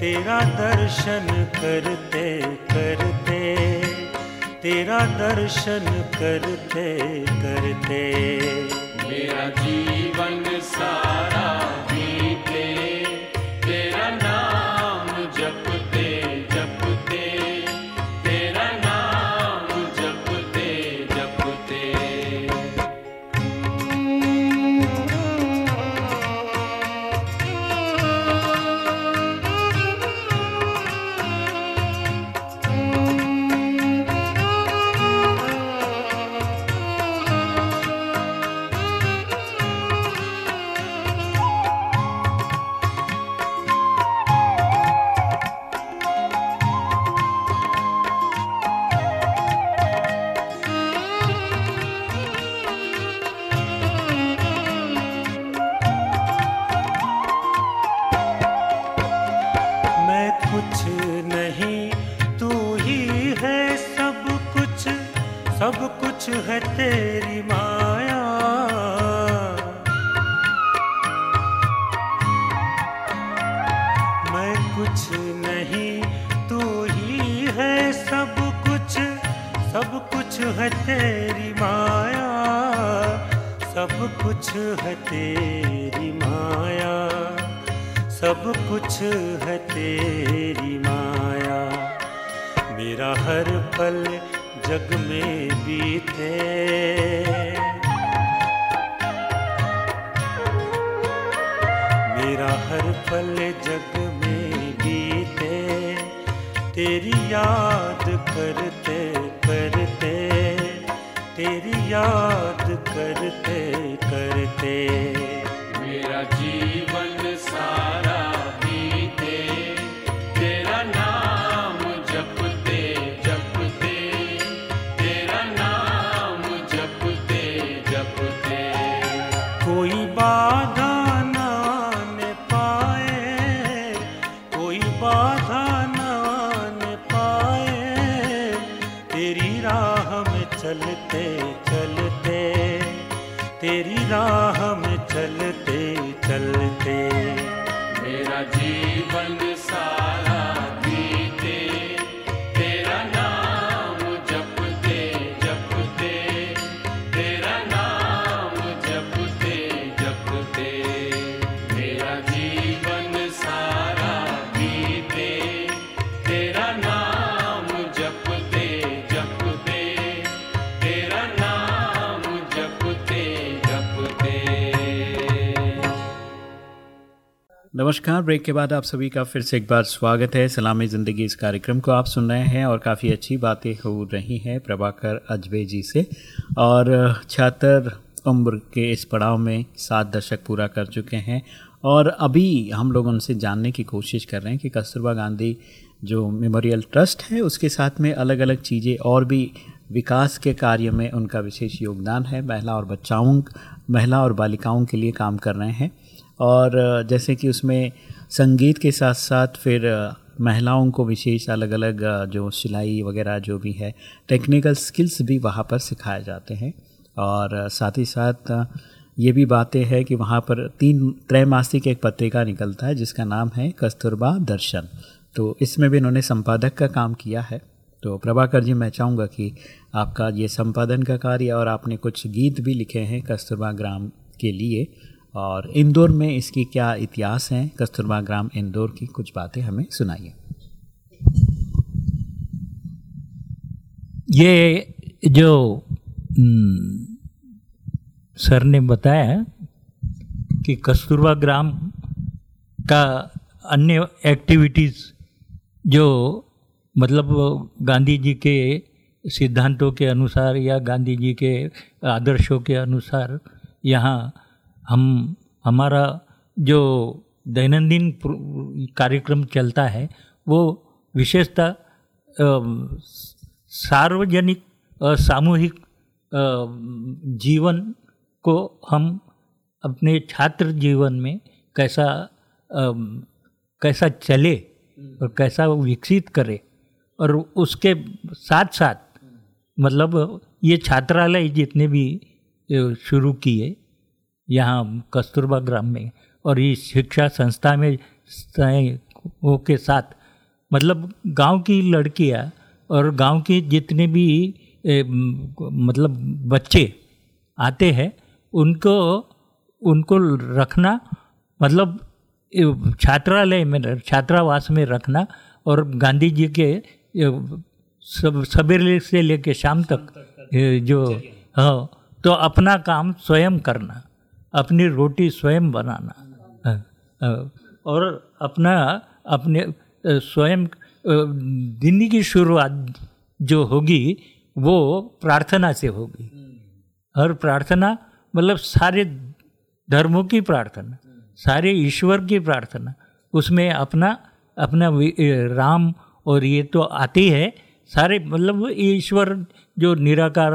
तेरा दर्शन करते करते तेरा दर्शन करते करते। मेरा जीवन सारा करते करते तेरी याद नमस्कार, ब्रेक के बाद आप सभी का फिर से एक बार स्वागत है। सलामी ज़िंदगी इस कार्यक्रम को आप सुन रहे हैं और काफ़ी अच्छी बातें हो रही हैं प्रभाकर अजबे जी से। और, छात्र उम्र के इस पड़ाव में सात दशक पूरा कर चुके हैं और अभी हम लोग उनसे जानने की कोशिश कर रहे हैं कि कस्तूरबा गांधी जो मेमोरियल ट्रस्ट है, उसके साथ में अलग अलग चीज़ें और भी विकास के कार्य में उनका विशेष योगदान है। महिला और बच्चाओं, महिला और बालिकाओं के लिए काम कर रहे हैं। और जैसे कि उसमें संगीत के साथ साथ फिर महिलाओं को विशेष अलग अलग जो सिलाई वगैरह जो भी है टेक्निकल स्किल्स भी वहाँ पर सिखाए जाते हैं। और साथ ही साथ ये भी बातें हैं कि वहाँ पर तीन त्रैमासिक एक पत्रिका निकलता है, जिसका नाम है कस्तूरबा दर्शन। तो इसमें भी इन्होंने संपादक का काम किया है। तो प्रभाकर जी, मैं चाहूँगा कि आपका ये संपादन का कार्य और आपने कुछ गीत भी लिखे हैं कस्तूरबा ग्राम के लिए। और इंदौर में इसकी क्या इतिहास है? कस्तूरबा ग्राम इंदौर की कुछ बातें हमें सुनाइए। ये जो हम्म, सर ने बताया कि कस्तूरबा ग्राम का अन्य एक्टिविटीज़ जो मतलब गांधी जी के सिद्धांतों के अनुसार या गांधी जी के आदर्शों के अनुसार यहाँ हम, हमारा जो दैनंदिन कार्यक्रम चलता है, वो विशेषतः सार्वजनिक सामूहिक जीवन को हम अपने छात्र जीवन में कैसा कैसा चले और कैसा विकसित करे। और उसके साथ साथ मतलब ये छात्रालय जितने भी शुरू किए यहाँ कस्तूरबा ग्राम में और इस शिक्षा संस्था में के साथ मतलब गाँव की लड़कियाँ और गाँव के जितने भी ए, मतलब बच्चे आते हैं उनको उनको रखना मतलब छात्रालय में छात्रावास में रखना और गांधी जी के सब सवेरे से लेके शाम तक ए, जो हाँ तो अपना काम स्वयं करना। अपनी रोटी स्वयं बनाना। हाँ, और अपना अपने स्वयं दिन की शुरुआत जो होगी वो प्रार्थना से होगी। और प्रार्थना मतलब सारे धर्मों की प्रार्थना सारे ईश्वर की प्रार्थना उसमें अपना अपना राम और ये तो आती है सारे मतलब ईश्वर जो निराकार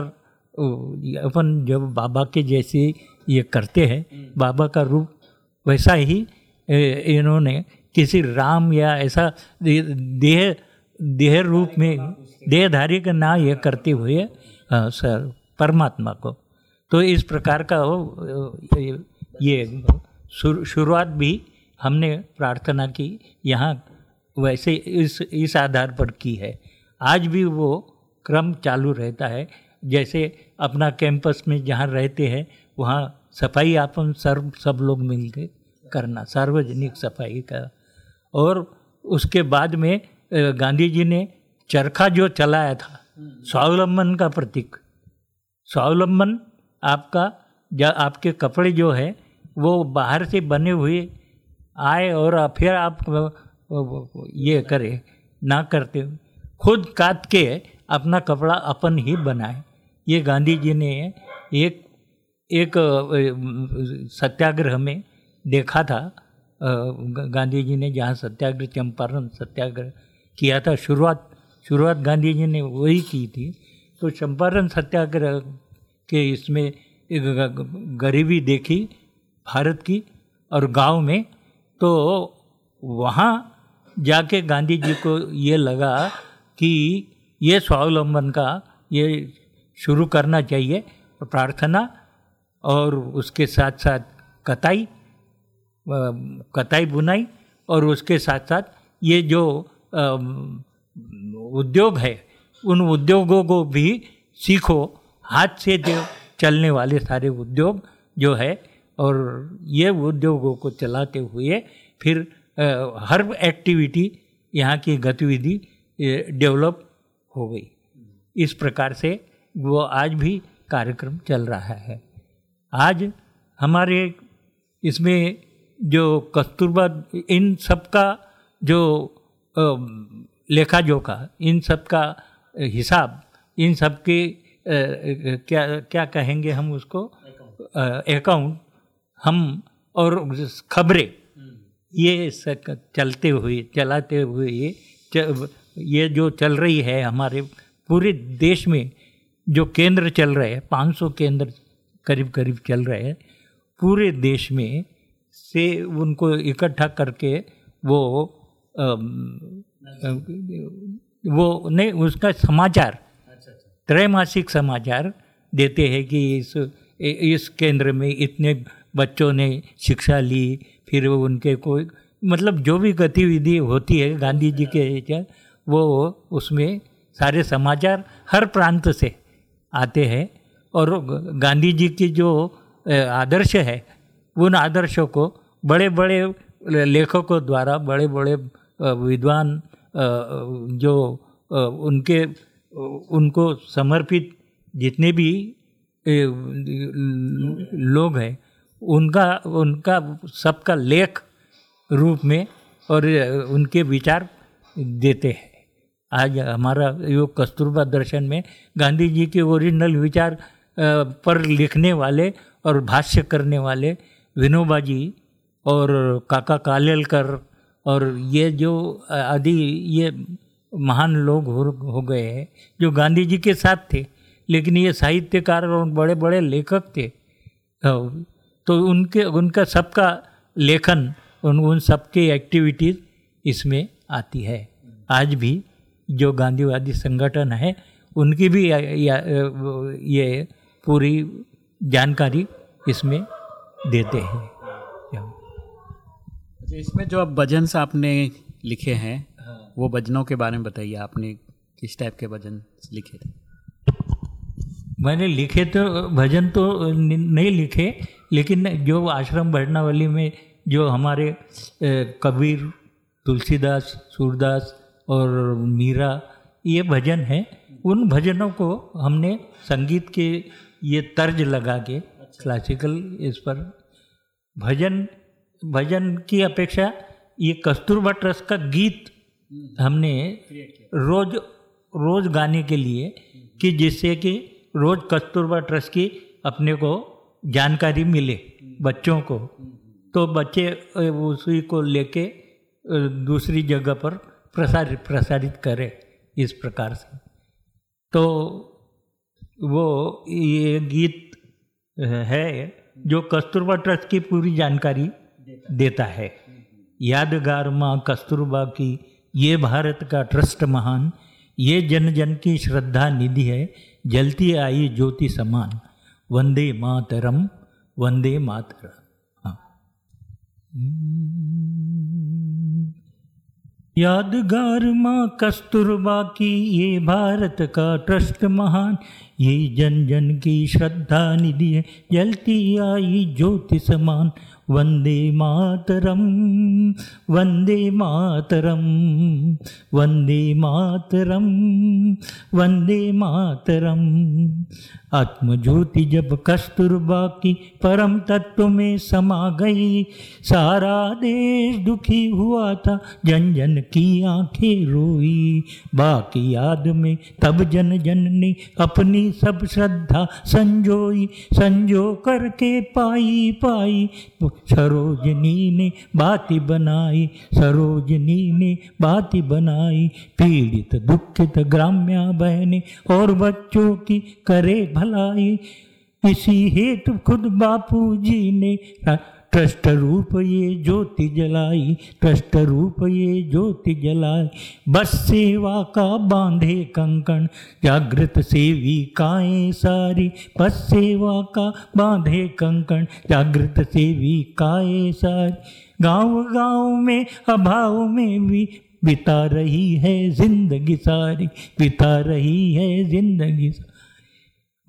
अपन जब बाबा के जैसे ये करते हैं। बाबा का रूप वैसा ही इन्होंने किसी राम या ऐसा देह देह रूप में देहधारी का ना ये करते हुए सर परमात्मा को। तो इस प्रकार का वो ये शुरुआत भी हमने प्रार्थना की यहाँ वैसे इस इस आधार पर की है। आज भी वो क्रम चालू रहता है जैसे अपना कैंपस में जहाँ रहते हैं वहाँ सफ़ाई आपन सर्व, सब लोग मिल के करना, सार्वजनिक सफ़ाई का। और उसके बाद में गांधी जी ने चरखा जो चलाया था, स्वावलंबन का प्रतीक। स्वावलंबन आपका, जा, आपके कपड़े जो है, वो बाहर से बने हुए आए और फिर आप ये करें, ना करते खुद काट के अपना कपड़ा अपन ही बनाए। ये गांधी जी ने एक एक सत्याग्रह में देखा था गांधी जी ने जहाँ सत्याग्रह, चंपारण सत्याग्रह किया था, शुरुआत शुरुआत गांधी जी ने वही की थी। तो चंपारण सत्याग्रह के इसमें एक गरीबी देखी भारत की और गाँव में। तो वहाँ जाके गांधी जी को ये लगा कि ये स्वावलंबन का ये शुरू करना चाहिए, प्रार्थना और उसके साथ साथ कताई कताई बुनाई और उसके साथ साथ ये जो उद्योग है, उन उद्योगों को भी सीखो। हाथ से जो चलने वाले सारे उद्योग जो है और ये उद्योगों को चलाते हुए फिर हर एक्टिविटी यहाँ की गतिविधि डेवलप हो गई। इस प्रकार से वो आज भी कार्यक्रम चल रहा है। आज हमारे इसमें जो कस्तूरबा इन सब का जो लेखा जोखा इन सब का हिसाब इन सब के क्या क्या कहेंगे हम उसको? अकाउंट हम और खबरें। ये चलते हुए चलाते हुए ये च- ये जो चल रही है हमारे पूरे देश में जो केंद्र चल रहे हैं 500 केंद्र करीब करीब चल रहे हैं। पूरे देश में से उनको इकट्ठा करके वो वो नहीं उसका समाचार त्रैमासिक समाचार देते हैं कि इस इस केंद्र में इतने बच्चों ने शिक्षा ली फिर वो उनके कोई मतलब जो भी गतिविधि होती है गांधी जी के वो उसमें सारे समाचार हर प्रांत से आते हैं। और गांधी जी की जो आदर्श है, उन आदर्शों को बड़े बड़े लेखकों द्वारा बड़े बड़े विद्वान जो उनके, उनको समर्पित जितने भी लोग हैं, उनका उनका सबका लेख रूप में और उनके विचार देते हैं। आज हमारा योग कस्तूरबा दर्शन में गांधी जी के ओरिजिनल विचार पर लिखने वाले और भाष्य करने वाले विनोबा जी और काका कालेलकर और ये जो आदि ये महान लोग हो हो गए हैं जो गांधी जी के साथ थे लेकिन ये साहित्यकार और बड़े बड़े लेखक थे तो उनके उनका सबका लेखन उन उन सबके एक्टिविटीज़ इसमें आती है। आज भी जो गांधीवादी संगठन है उनकी भी या, पूरी जानकारी इसमें देते हैं। अच्छा, इसमें जो अब भजन आपने लिखे हैं वो भजनों के बारे में बताइए आपने किस टाइप के भजन लिखे थे? मैंने लिखे तो भजन तो नहीं लिखे लेकिन जो आश्रम भटनावली में जो हमारे कबीर तुलसीदास सूरदास और मीरा ये भजन हैं उन भजनों को हमने संगीत के ये तर्ज लगा के अच्छा। क्लासिकल इस पर भजन भजन की अपेक्षा ये कस्तूरबा ट्रस्ट का गीत हमने रोज रोज गाने के लिए कि जिससे कि रोज कस्तूरबा ट्रस्ट की अपने को जानकारी मिले बच्चों को। तो बच्चे उसी को लेके दूसरी जगह पर प्रसारित प्रसारित करें इस प्रकार से। तो वो ये गीत है जो कस्तूरबा ट्रस्ट की पूरी जानकारी देता है। यादगार माँ कस्तूरबा की, ये भारत का ट्रस्ट महान, ये जन जन की श्रद्धा निधि है, जलती आई ज्योति समान। वंदे मातरम वंदे मातरम। हाँ। यादगार माँ कस्तूरबा की ये भारत का ट्रस्ट महान। ये जन जन की श्रद्धा निधि है, जलती आई ज्योति समान वंदे मातरम वंदे मातरम वंदे मातरम वंदे मातरम। आत्मज्योति जब कस्तूरबा की परम तत्व में समा गई, सारा देश दुखी हुआ था, जन जन की आँखें रोई। बाकी याद में तब जन जन ने अपनी सब श्रद्धा संजोई, संजो करके पाई पाई। सरोजनी ने बाती बनाई, सरोजनी ने बाती बनाई। पीड़ित दुखित ग्राम्या बहने और बच्चों की करे भलाई। इसी हेतु खुद बापू जी ने ट्रस्ट रूप ये ज्योति जलाई, ट्रस्ट रूप ये ज्योति जलाई। बस सेवा का बांधे कंकण, जागृत सेवी काएँ सारी। बस सेवा का बांधे कंकण, जागृत सेवी काएँ सारी। गाँव गाँव में, अभाव में भी बिता रही है ज़िंदगी सारी, बिता रही है ज़िंदगी सारी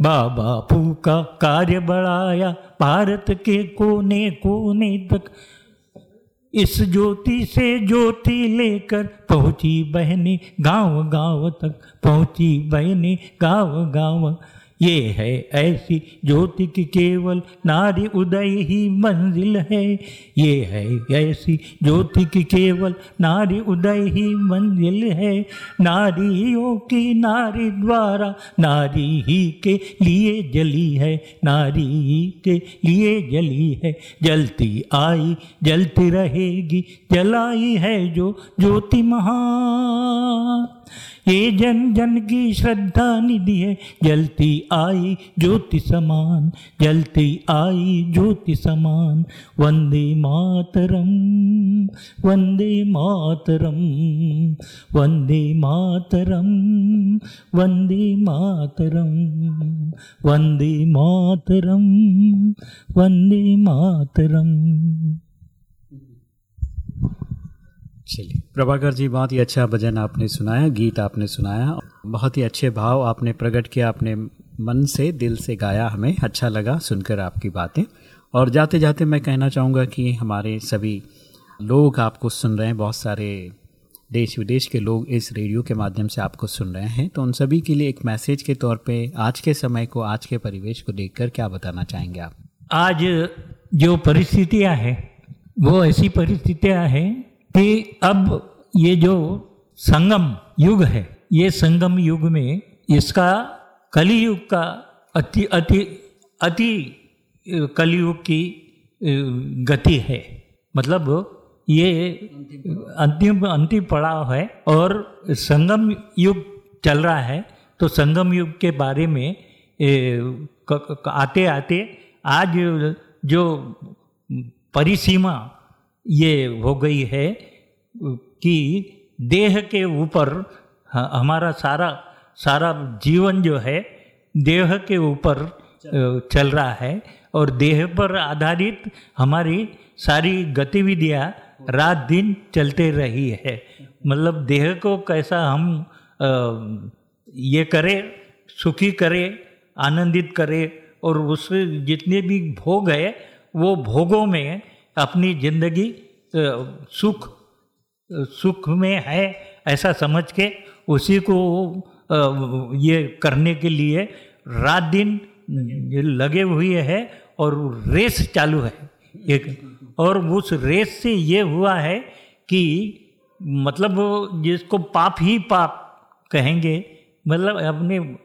बाबापू का कार्य बढ़ाया, भारत के कोने कोने तक। इस ज्योति से ज्योति लेकर पहुँची बहने गाँव गाँव तक पहुँची बहने गाँव गाँव ये है ऐसी ज्योति की केवल नारी उदय ही मंजिल है। ये है ऐसी ज्योति की केवल नारी उदय ही मंजिल है। नारियों की नारी द्वारा नारी ही के लिए जली है। नारी ही के लिए जली है। जलती आई, जलती रहेगी, जलाई है जो ज्योति महान ये जन जन की श्रद्धा निधि है। जलती आई ज्योति समान, जलती आई ज्योति समान। वंदे मातरम वंदे मातरम वंदे मातरम वंदे मातरम वंदे मातरम वंदे मातरम। चलिए। प्रभाकर जी, बहुत ही अच्छा भजन आपने सुनाया, गीत आपने सुनाया, बहुत ही अच्छे भाव आपने प्रकट किया अपने मन से, दिल से गाया हमें अच्छा लगा सुनकर आपकी बातें। और जाते जाते मैं कहना चाहूँगा कि हमारे सभी लोग आपको सुन रहे हैं, बहुत सारे देश विदेश के लोग इस रेडियो के माध्यम से आपको सुन रहे हैं तो उन सभी के लिए एक मैसेज के तौर पे आज के समय को, आज के परिवेश को देखकर क्या बताना चाहेंगे आप? आज जो परिस्थितियाँ हैं, वो ऐसी परिस्थितियाँ हैं कि अब ये जो संगम युग है, ये संगम युग में इसका कलयुग का अति अति अति कलयुग की गति है। मतलब ये अंतिम अंतिम पड़ाव है और संगम युग चल रहा है। तो संगम युग के बारे में आते आते आज जो परिसीमा ये हो गई है कि देह के ऊपर हमारा सारा सारा जीवन जो है देह के ऊपर चल रहा है। और देह पर आधारित हमारी सारी गतिविधियाँ रात दिन चलते रही है। मतलब देह को कैसा हम ये करें सुखी करें आनंदित करें और उससे जितने भी भोग है वो भोगों में अपनी ज़िंदगी सुख सुख में है ऐसा समझ के उसी को ये करने के लिए रात दिन लगे हुए है और रेस चालू है। एक, और उस रेस से ये हुआ है कि मतलब जिसको पाप ही पाप कहेंगे मतलब अपने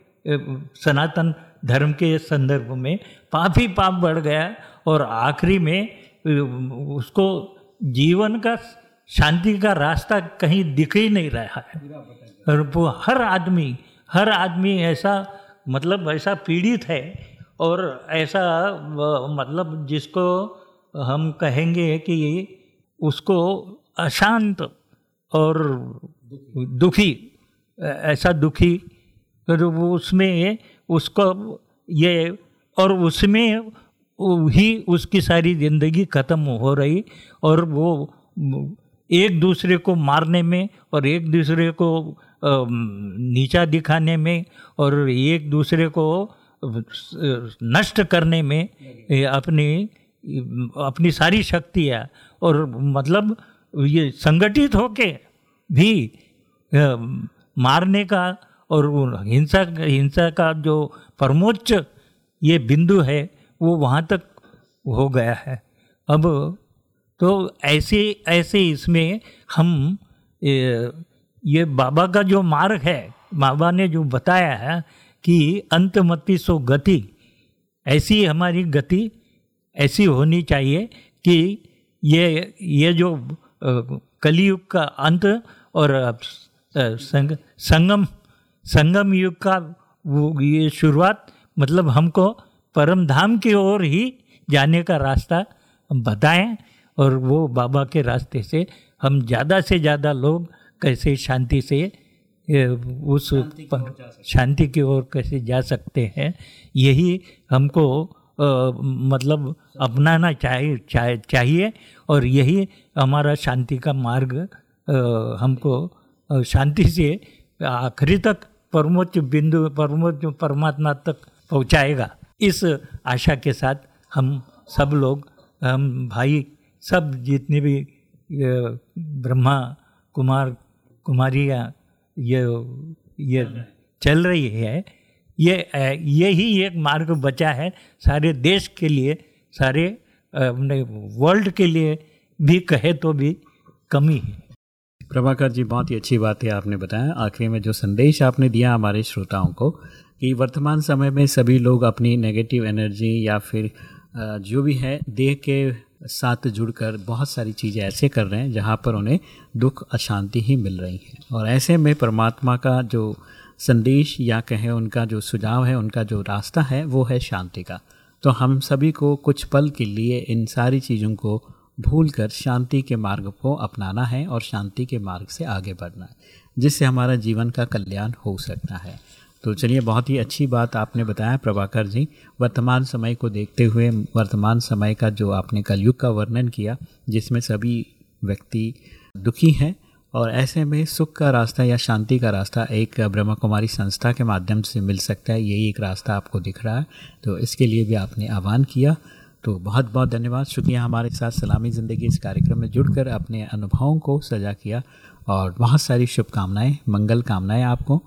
सनातन धर्म के संदर्भ में पाप ही पाप बढ़ गया और आखिरी में उसको जीवन का शांति का रास्ता कहीं दिख ही नहीं रहा है। और वो हर आदमी हर आदमी ऐसा मतलब ऐसा पीड़ित है और ऐसा मतलब जिसको हम कहेंगे कि उसको अशांत और दुखी, ऐसा दुखी तो उसमें, उसको ये, और उसमें ही उसकी सारी ज़िंदगी ख़त्म हो रही और वो एक दूसरे को मारने में और एक दूसरे को नीचा दिखाने में और एक दूसरे को नष्ट करने में अपनी अपनी सारी शक्तियाँ और मतलब ये संगठित होके भी मारने का और हिंसा हिंसा का जो परमोच्च ये बिंदु है वो वहाँ तक हो गया है। अब तो ऐसे ऐसे इसमें हम ये बाबा का जो मार्ग है बाबा ने जो बताया है कि अंतमति सो गति ऐसी हमारी गति ऐसी होनी चाहिए कि ये ये जो कलयुग का अंत और संग, संगम संगम युग का वो ये शुरुआत मतलब हमको परम धाम की ओर ही जाने का रास्ता बताएँ और वो बाबा के रास्ते से हम ज़्यादा से ज़्यादा लोग कैसे शांति से उस शांति की ओर कैसे जा सकते हैं यही हमको आ, मतलब अपनाना चाहिए चाह, चाहिए और यही हमारा शांति का मार्ग आ, हमको शांति से आखिरी तक परमोच्च बिंदु परमोच्च परमात्मा तक पहुंचाएगा। इस आशा के साथ हम सब लोग, हम भाई सब जितने भी ब्रह्मा, कुमार, कुमारियाँ, ये ये चल रही है, ये यही एक मार्ग बचा है सारे देश के लिए, सारे अपने वर्ल्ड के लिए भी कहे तो भी कमी है। प्रभाकर जी, बहुत ही अच्छी बात है आपने बताया। आखिरी में जो संदेश आपने दिया हमारे श्रोताओं को कि वर्तमान समय में सभी लोग अपनी नेगेटिव एनर्जी या फिर जो भी है, देह के साथ जुड़कर बहुत सारी चीज़ें ऐसे कर रहे हैं जहाँ पर उन्हें दुख, अशांति ही मिल रही है। और ऐसे में परमात्मा का जो संदेश या कहें उनका जो सुझाव है, उनका जो रास्ता है, वो है शांति का। तो हम सभी को कुछ पल के लिए इन सारी चीज़ों को भूल कर शांति के मार्ग को अपनाना है और शांति के मार्ग से आगे बढ़ना है, जिससे हमारा जीवन का कल्याण हो सकता है। तो चलिए, बहुत ही अच्छी बात आपने बताया प्रभाकर जी। वर्तमान समय को देखते हुए, वर्तमान समय का जो आपने कलयुग का वर्णन किया, जिसमें सभी व्यक्ति दुखी हैं और ऐसे में सुख का रास्ता या शांति का रास्ता एक ब्रह्मा कुमारी संस्था के माध्यम से मिल सकता है, यही एक रास्ता आपको दिख रहा है। तो इसके लिए भी आपने आह्वान किया। तो बहुत बहुत धन्यवाद। शुक्रिया हमारे साथ सलामी ज़िंदगी इस कार्यक्रम में जुड़कर अपने अनुभवों को सजा किया और बहुत सारी शुभकामनाएँ, मंगल कामनाएँ आपको।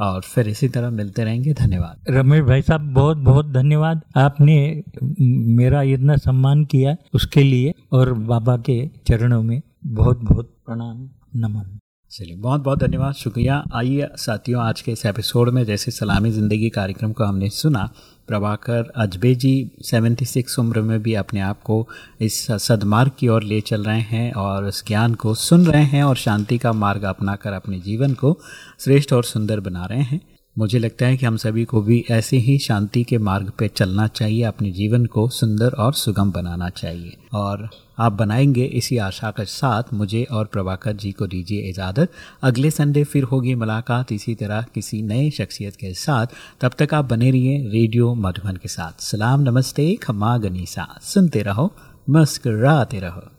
और फिर इसी तरह मिलते रहेंगे। धन्यवाद। रमेश भाई साहब, बहुत बहुत धन्यवाद। आपने मेरा इतना सम्मान किया उसके लिए और बाबा के चरणों में बहुत बहुत प्रणाम। नमन। चलिए बहुत बहुत धन्यवाद। शुक्रिया। आइए साथियों, आज के इस एपिसोड में जैसे सलामी ज़िंदगी कार्यक्रम को हमने सुना, प्रभाकर अजबे जी सेवेंटी सिक्स उम्र में भी अपने आप को इस सदमार्ग की ओर ले चल रहे हैं और इस ज्ञान को सुन रहे हैं और शांति का मार्ग अपनाकर अपने जीवन को श्रेष्ठ और सुंदर बना रहे हैं। मुझे लगता है कि हम सभी को भी ऐसे ही शांति के मार्ग पे चलना चाहिए, अपने जीवन को सुंदर और सुगम बनाना चाहिए। और आप बनाएँगे इसी आशा के साथ मुझे और प्रभाकर जी को दीजिए इजाज़त। अगले संडे फिर होगी मुलाकात, इसी तरह किसी नए शख्सियत के साथ। तब तक आप बने रहिए रेडियो मधुबन के साथ। सलाम, नमस्ते खमा गनीसा। सुनते रहो, मस्कराते रहो।